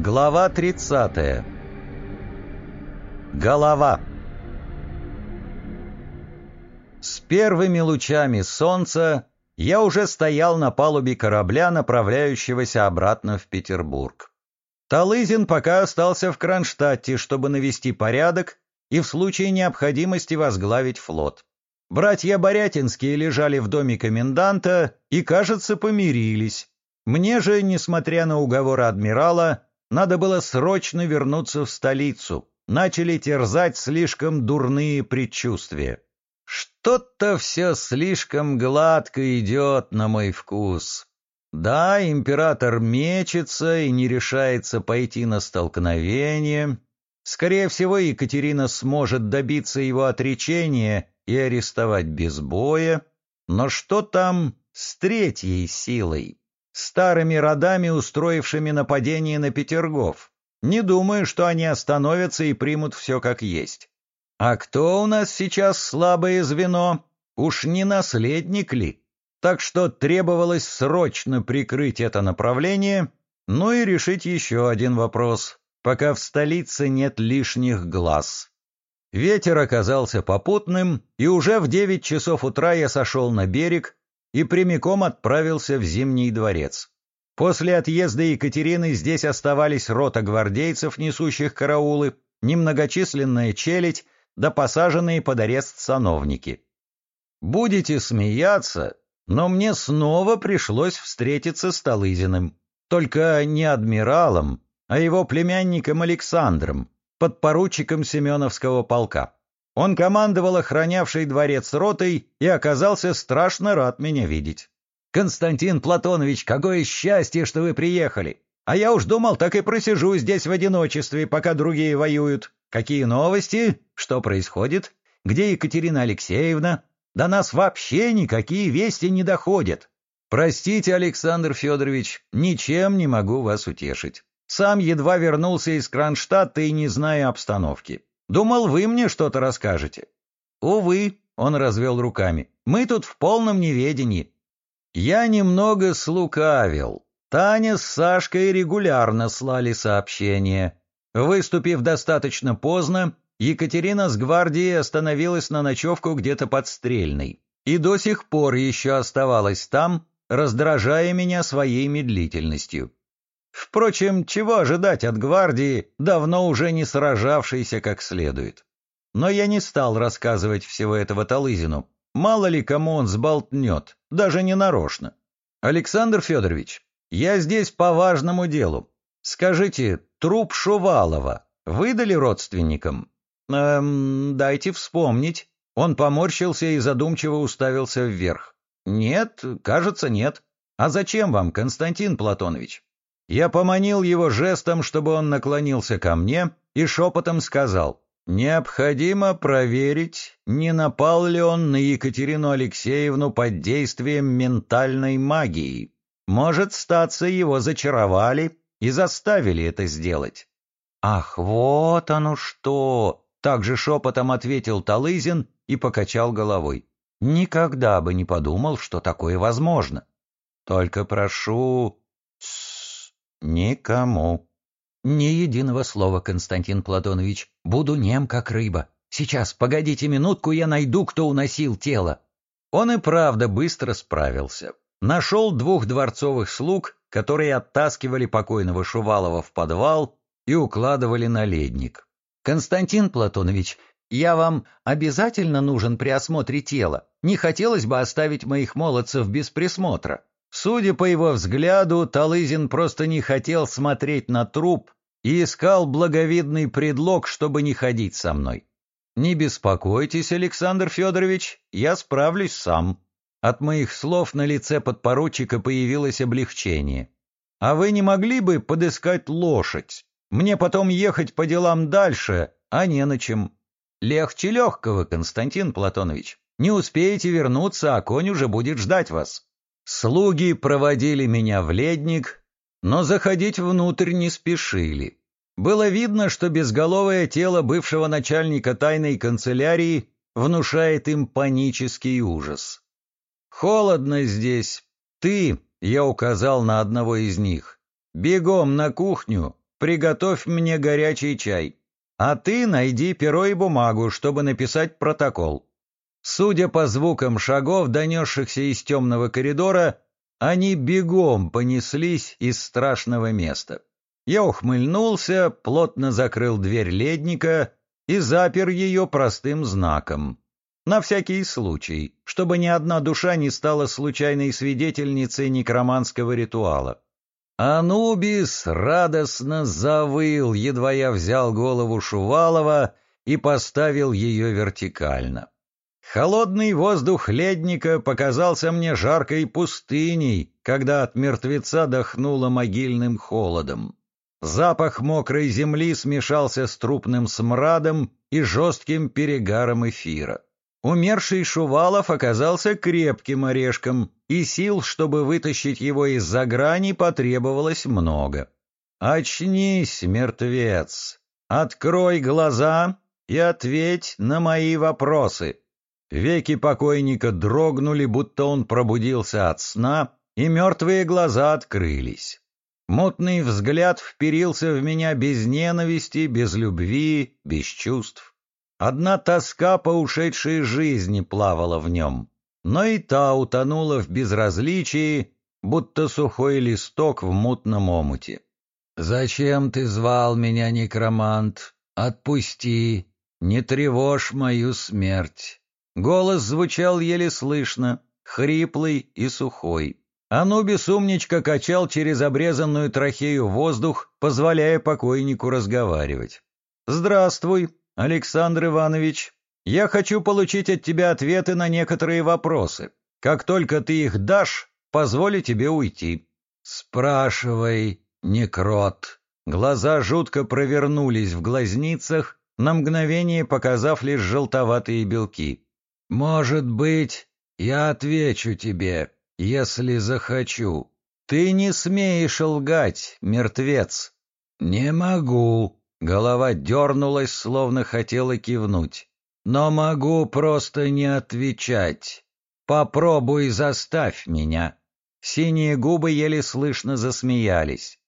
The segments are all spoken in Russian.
Глава 30. Голова. С первыми лучами солнца я уже стоял на палубе корабля, направляющегося обратно в Петербург. Талызин пока остался в Кронштадте, чтобы навести порядок и в случае необходимости возглавить флот. Братья Борятинские лежали в доме коменданта и, кажется, помирились. Мне же, несмотря на уговоры адмирала, надо было срочно вернуться в столицу. Начали терзать слишком дурные предчувствия. Что-то все слишком гладко идет на мой вкус. Да, император мечется и не решается пойти на столкновение. Скорее всего, Екатерина сможет добиться его отречения и арестовать без боя. Но что там с третьей силой? Старыми родами, устроившими нападение на Петергоф. Не думаю, что они остановятся и примут все как есть. А кто у нас сейчас слабое звено? Уж не наследник ли? Так что требовалось срочно прикрыть это направление, ну и решить еще один вопрос, пока в столице нет лишних глаз. Ветер оказался попутным, и уже в девять часов утра я сошел на берег, и прямиком отправился в Зимний дворец. После отъезда Екатерины здесь оставались рота гвардейцев, несущих караулы, немногочисленная челядь, да посаженные под арест сановники. Будете смеяться, но мне снова пришлось встретиться с Талызиным, только не адмиралом, а его племянником Александром, подпоручиком Семеновского полка. Он командовал охранявшей дворец ротой и оказался страшно рад меня видеть. «Константин Платонович, какое счастье, что вы приехали! А я уж думал, так и просижу здесь в одиночестве, пока другие воюют. Какие новости? Что происходит? Где Екатерина Алексеевна? До нас вообще никакие вести не доходят. Простите, Александр Федорович, ничем не могу вас утешить. Сам едва вернулся из Кронштадта и не знаю обстановки. Думал, вы мне что-то расскажете. Увы, он развел руками, мы тут в полном неведении. Я немного слукавил. Таня с Сашкой регулярно слали сообщения. Выступив достаточно поздно, Екатерина с гвардией остановилась на ночевку где-то под Стрельной и до сих пор еще оставалась там, раздражая меня своей медлительностью. Впрочем, чего ожидать от гвардии, давно уже не сражавшейся как следует? Но я не стал рассказывать всего этого Талызину. Мало ли кому он сболтнет, даже не нарочно. Александр Федорович, я здесь по важному делу. Скажите, труп Шувалова выдали родственникам? Эм, дайте вспомнить. Он поморщился и задумчиво уставился вверх. Нет, кажется, нет. А зачем вам, Константин Платонович? Я поманил его жестом, чтобы он наклонился ко мне, и шепотом сказал, «Необходимо проверить, не напал ли он на Екатерину Алексеевну под действием ментальной магии. Может, статься его зачаровали и заставили это сделать». «Ах, вот оно что!» — также шепотом ответил Талызин и покачал головой. «Никогда бы не подумал, что такое возможно. Только прошу, Никому. Ни единого слова, Константин Платонович. Буду нем, как рыба. Сейчас, погодите минутку, я найду, кто уносил тело. Он и правда быстро справился. Нашел двух дворцовых слуг, которые оттаскивали покойного Шувалова в подвал и укладывали на ледник. «Константин Платонович, я вам обязательно нужен при осмотре тела. Не хотелось бы оставить моих молодцев без присмотра». Судя по его взгляду, Талызин просто не хотел смотреть на труп и искал благовидный предлог, чтобы не ходить со мной. «Не беспокойтесь, Александр Федорович, я справлюсь сам». От моих слов на лице подпоручика появилось облегчение. «А вы не могли бы подыскать лошадь? Мне потом ехать по делам дальше, а не на чем». «Легче легкого, Константин Платонович. Не успеете вернуться, а конь уже будет ждать вас». Слуги проводили меня в ледник, но заходить внутрь не спешили. Было видно, что безголовое тело бывшего начальника тайной канцелярии внушает им панический ужас. «Холодно здесь. Ты», — я указал на одного из них, — «бегом на кухню, приготовь мне горячий чай. А ты найди перо и бумагу, чтобы написать протокол. Судя по звукам шагов, донесшихся из темного коридора, они бегом понеслись из страшного места. Я ухмыльнулся, плотно закрыл дверь ледника и запер ее простым знаком. На всякий случай, чтобы ни одна душа не стала случайной свидетельницей некроманского ритуала. Анубис радостно завыл, едва я взял голову Шувалова и поставил ее вертикально. Холодный воздух ледника показался мне жаркой пустыней, когда от мертвеца дохнуло могильным холодом. Запах мокрой земли смешался с трупным смрадом и жестким перегаром эфира. Умерший Шувалов оказался крепким орешком, и сил, чтобы вытащить его из-за грани, потребовалось много. «Очнись, мертвец! Открой глаза и ответь на мои вопросы!» Веки покойника дрогнули, будто он пробудился от сна, и мертвые глаза открылись. Мутный взгляд вперился в меня без ненависти, без любви, без чувств. Одна тоска по ушедшей жизни плавала в нем, но и та утонула в безразличии, будто сухой листок в мутном омуте. «Зачем ты звал меня, некромант? Отпусти, не тревожь мою смерть». Голос звучал еле слышно, хриплый и сухой. Анубис умничка качал через обрезанную трахею воздух, позволяя покойнику разговаривать. «Здравствуй, Александр Иванович. Я хочу получить от тебя ответы на некоторые вопросы. Как только ты их дашь, позволю тебе уйти». «Спрашивай, некрот». Глаза жутко провернулись в глазницах, на мгновение показав лишь желтоватые белки. «Может быть, я отвечу тебе, если захочу. Ты не смеешь лгать, мертвец. Не могу. Голова дернулась, словно хотела кивнуть. Но могу просто не отвечать. Попробуй заставь меня. Синие губы еле слышно засмеялись.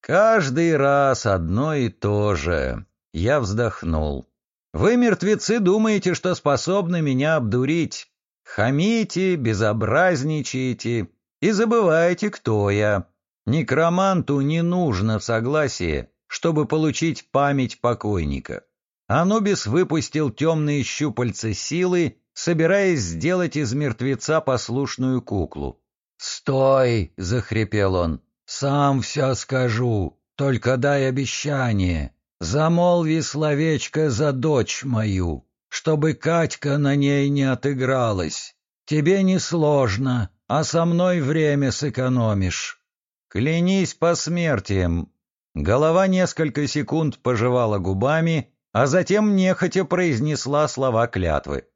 Каждый раз одно и то же. Я вздохнул. Вы, мертвецы, думаете, что способны меня обдурить. Хамите, безобразничаете и забываете, кто я. Некроманту не нужно согласие, чтобы получить память покойника. Анубис выпустил темные щупальца силы, собираясь сделать из мертвеца послушную куклу. «Стой!» — захрипел он. «Сам все скажу, только дай обещание. Замолви словечко за дочь мою» чтобы Катька на ней не отыгралась. Тебе не сложно, а со мной время сэкономишь. Клянись по смертиям. Голова несколько секунд пожевала губами, а затем нехотя произнесла слова клятвы.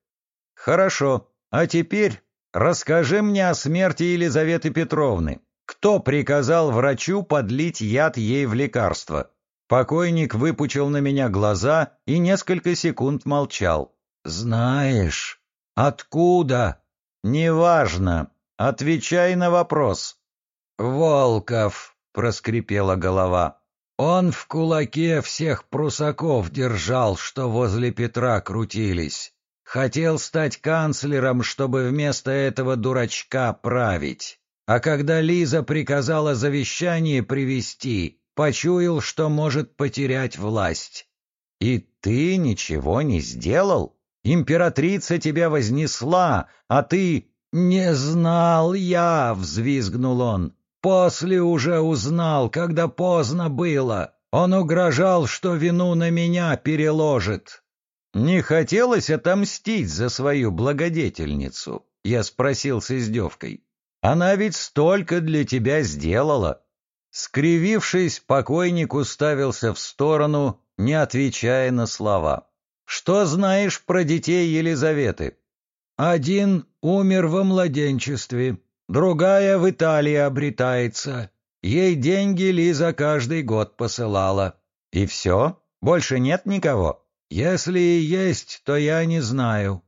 Хорошо, а теперь расскажи мне о смерти Елизаветы Петровны. Кто приказал врачу подлить яд ей в лекарство? Покойник выпучил на меня глаза и несколько секунд молчал. «Знаешь, откуда?» «Неважно. Отвечай на вопрос». «Волков», — проскрипела голова. «Он в кулаке всех прусаков держал, что возле Петра крутились. Хотел стать канцлером, чтобы вместо этого дурачка править. А когда Лиза приказала завещание привести, почуял, что может потерять власть. И ты ничего не сделал? Императрица тебя вознесла, а ты... «Не знал я!» — взвизгнул он. «После уже узнал, когда поздно было. Он угрожал, что вину на меня переложит». «Не хотелось отомстить за свою благодетельницу?» — я спросил с издевкой. «Она ведь столько для тебя сделала. Скривившись, покойник уставился в сторону, не отвечая на слова. «Что знаешь про детей Елизаветы?» «Один умер во младенчестве, другая в Италии обретается. Ей деньги Лиза каждый год посылала. И все? Больше нет никого? Если и есть, то я не знаю.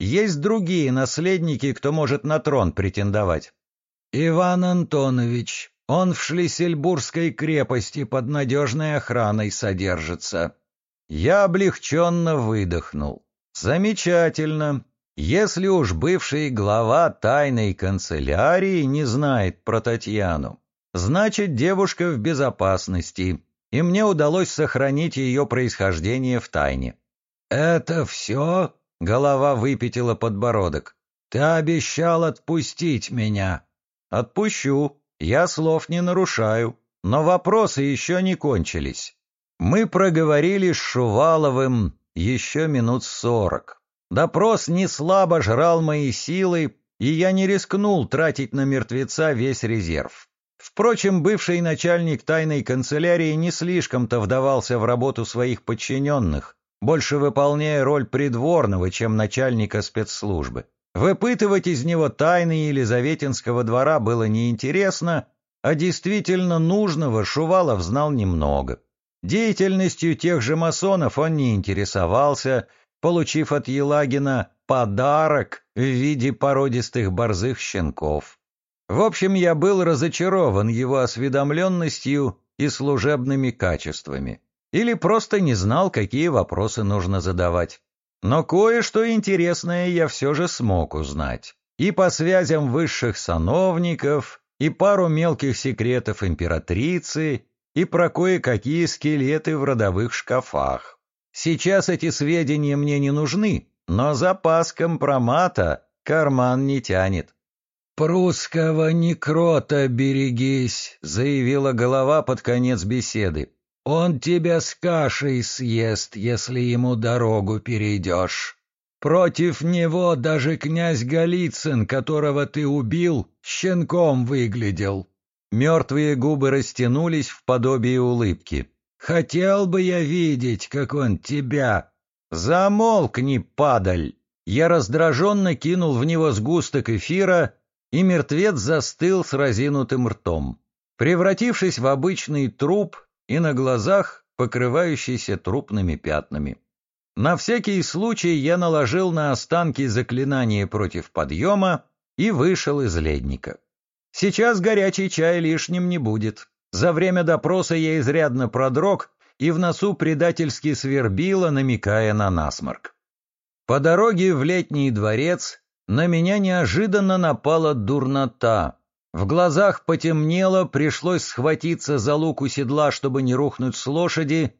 Есть другие наследники, кто может на трон претендовать?» «Иван Антонович, Он в Шлиссельбургской крепости под надежной охраной содержится. Я облегченно выдохнул. Замечательно. Если уж бывший глава тайной канцелярии не знает про Татьяну, значит, девушка в безопасности, и мне удалось сохранить ее происхождение в тайне. «Это все?» — голова выпятила подбородок. «Ты обещал отпустить меня». «Отпущу. Я слов не нарушаю. Но вопросы еще не кончились. Мы проговорили с Шуваловым еще минут сорок. Допрос не слабо жрал мои силы, и я не рискнул тратить на мертвеца весь резерв. Впрочем, бывший начальник тайной канцелярии не слишком-то вдавался в работу своих подчиненных, больше выполняя роль придворного, чем начальника спецслужбы. Выпытывать из него тайны Елизаветинского двора было неинтересно, а действительно нужного Шувалов знал немного. Деятельностью тех же масонов он не интересовался, получив от Елагина подарок в виде породистых борзых щенков. В общем, я был разочарован его осведомленностью и служебными качествами. Или просто не знал, какие вопросы нужно задавать. Но кое-что интересное я все же смог узнать. И по связям высших сановников, и пару мелких секретов императрицы, и про кое-какие скелеты в родовых шкафах. Сейчас эти сведения мне не нужны, но запас компромата карман не тянет. «Прусского некрота берегись», — заявила голова под конец беседы. «Он тебя с кашей съест, если ему дорогу перейдешь. Против него даже князь Голицын, которого ты убил, щенком выглядел». Мертвые губы растянулись в подобие улыбки. Хотел бы я видеть, как он тебя... Замолкни, падаль! Я раздраженно кинул в него сгусток эфира, и мертвец застыл с разинутым ртом, превратившись в обычный труп и на глазах покрывающийся трупными пятнами. На всякий случай я наложил на останки заклинание против подъема и вышел из ледника. Сейчас горячий чай лишним не будет. За время допроса я изрядно продрог и в носу предательски свербило, намекая на насморк. По дороге в летний дворец на меня неожиданно напала дурнота. В глазах потемнело, пришлось схватиться за лук у седла, чтобы не рухнуть с лошади,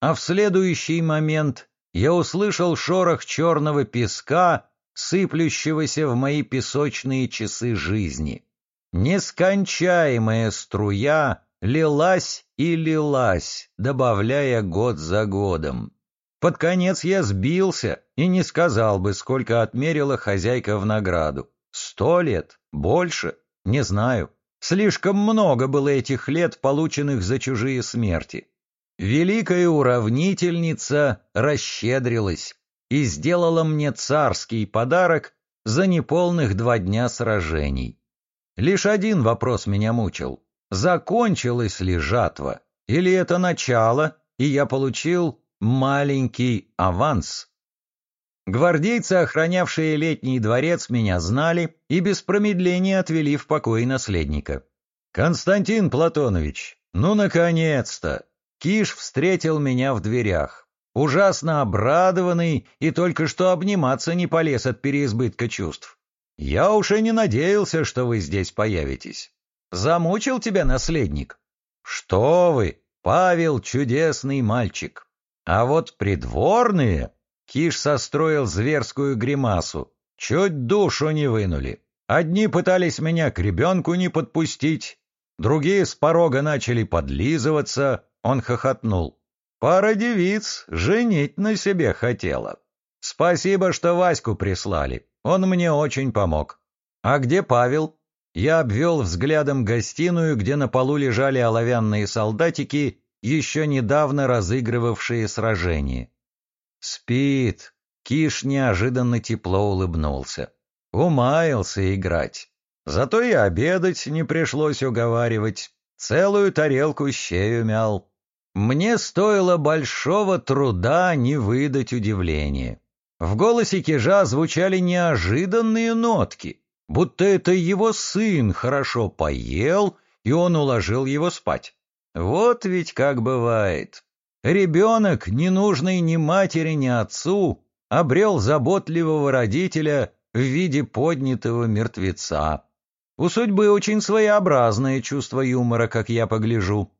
а в следующий момент я услышал шорох черного песка, сыплющегося в мои песочные часы жизни. Нескончаемая струя лилась и лилась, добавляя год за годом. Под конец я сбился и не сказал бы, сколько отмерила хозяйка в награду. Сто лет? Больше? Не знаю. Слишком много было этих лет, полученных за чужие смерти. Великая уравнительница расщедрилась и сделала мне царский подарок за неполных два дня сражений. Лишь один вопрос меня мучил закончилась ли жатва, или это начало, и я получил маленький аванс. Гвардейцы, охранявшие летний дворец, меня знали и без промедления отвели в покой наследника. «Константин Платонович, ну, наконец-то!» Киш встретил меня в дверях, ужасно обрадованный и только что обниматься не полез от переизбытка чувств. «Я уж и не надеялся, что вы здесь появитесь». Замучил тебя наследник? Что вы, Павел чудесный мальчик. А вот придворные... Киш состроил зверскую гримасу. Чуть душу не вынули. Одни пытались меня к ребенку не подпустить, другие с порога начали подлизываться. Он хохотнул. Пара девиц женить на себе хотела. Спасибо, что Ваську прислали. Он мне очень помог. А где Павел? Я обвел взглядом гостиную, где на полу лежали оловянные солдатики, еще недавно разыгрывавшие сражение. «Спит!» — Киш неожиданно тепло улыбнулся. «Умаялся играть. Зато и обедать не пришлось уговаривать. Целую тарелку щею мял. Мне стоило большого труда не выдать удивления. В голосе Кижа звучали неожиданные нотки — будто это его сын хорошо поел и он уложил его спать. Вот ведь как бывает. Ребенок, не нужный ни матери, ни отцу, обрел заботливого родителя в виде поднятого мертвеца. У судьбы очень своеобразное чувство юмора, как я погляжу.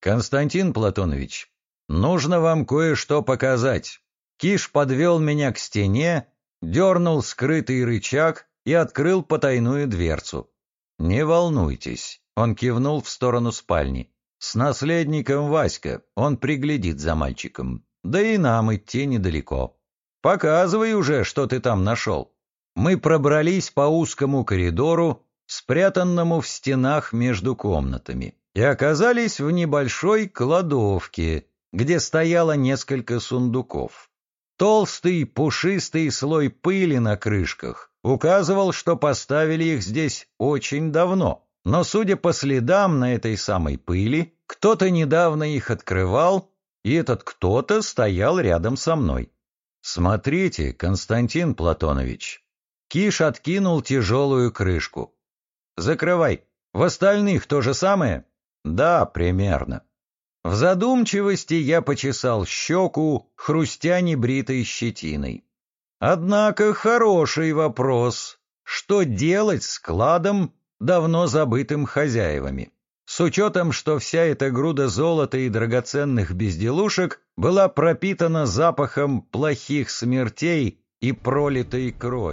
Константин Платонович, нужно вам кое-что показать. Киш подвел меня к стене, дернул скрытый рычаг и открыл потайную дверцу. «Не волнуйтесь», — он кивнул в сторону спальни. «С наследником Васька, он приглядит за мальчиком. Да и нам идти недалеко. Показывай уже, что ты там нашел». Мы пробрались по узкому коридору, спрятанному в стенах между комнатами, и оказались в небольшой кладовке, где стояло несколько сундуков. Толстый пушистый слой пыли на крышках указывал, что поставили их здесь очень давно, но, судя по следам на этой самой пыли, кто-то недавно их открывал, и этот кто-то стоял рядом со мной. «Смотрите, Константин Платонович». Киш откинул тяжелую крышку. «Закрывай. В остальных то же самое?» «Да, примерно». В задумчивости я почесал щеку, хрустя небритой щетиной. Однако хороший вопрос. Что делать с кладом, давно забытым хозяевами? С учетом, что вся эта груда золота и драгоценных безделушек была пропитана запахом плохих смертей и пролитой крови.